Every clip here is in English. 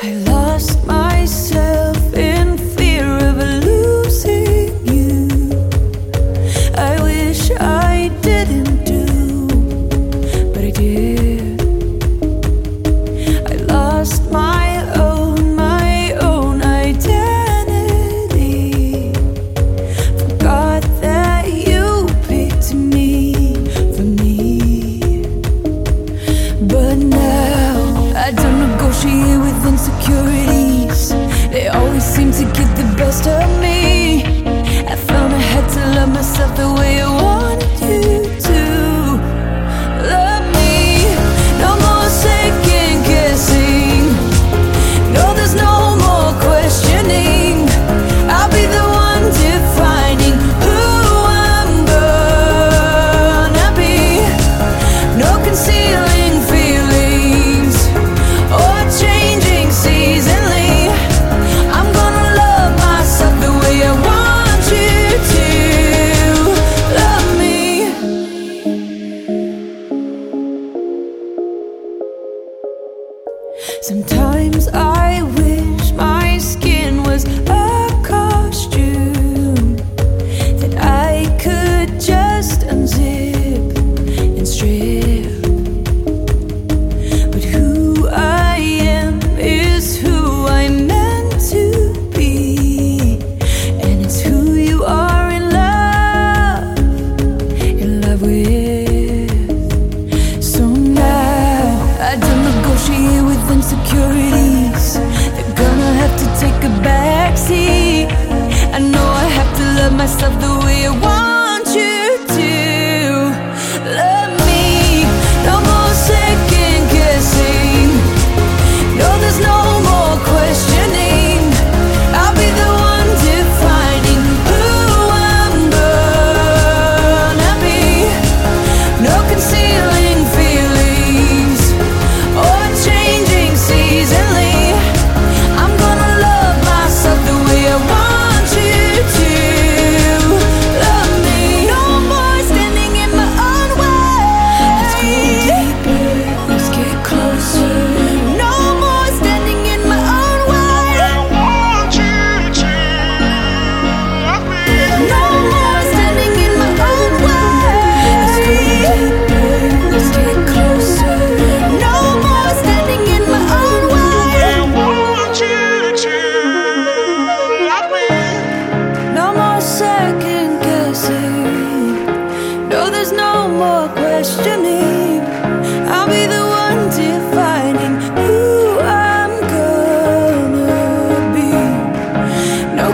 I lost myself. insecurities. They always seem to get the best of me. I found I had to love myself the way Sometimes I wish my skin was a costume that I could just. country with insecurities. They're gonna have to take a backseat. I know I have to love myself the way I want.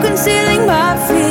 concealing my feelings